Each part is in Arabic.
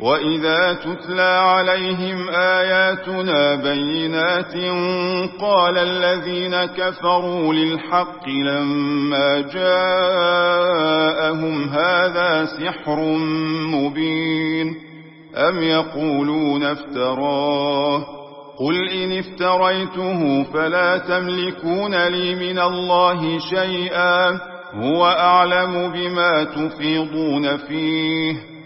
وإذا تتلى عليهم آياتنا بينات قال الذين كفروا للحق لما جاءهم هذا سحر مبين أم يقولون افتراه قل إن افتريته فلا تملكون لي من الله شيئا هو أعلم بما تفيضون فيه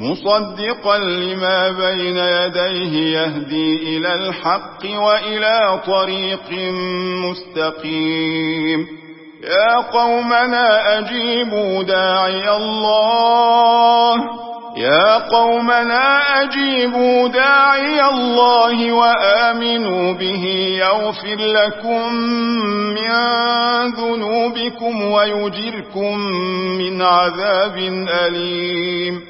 مصدقا لما بين يديه يهدي إلى الحق وإلى طريق مستقيم. يا قومنا أجيبوا داعي الله. يا قومنا أجيبوا داعي الله وآمنوا به. يغفر لكم من ذنوبكم ويجركم من عذاب أليم.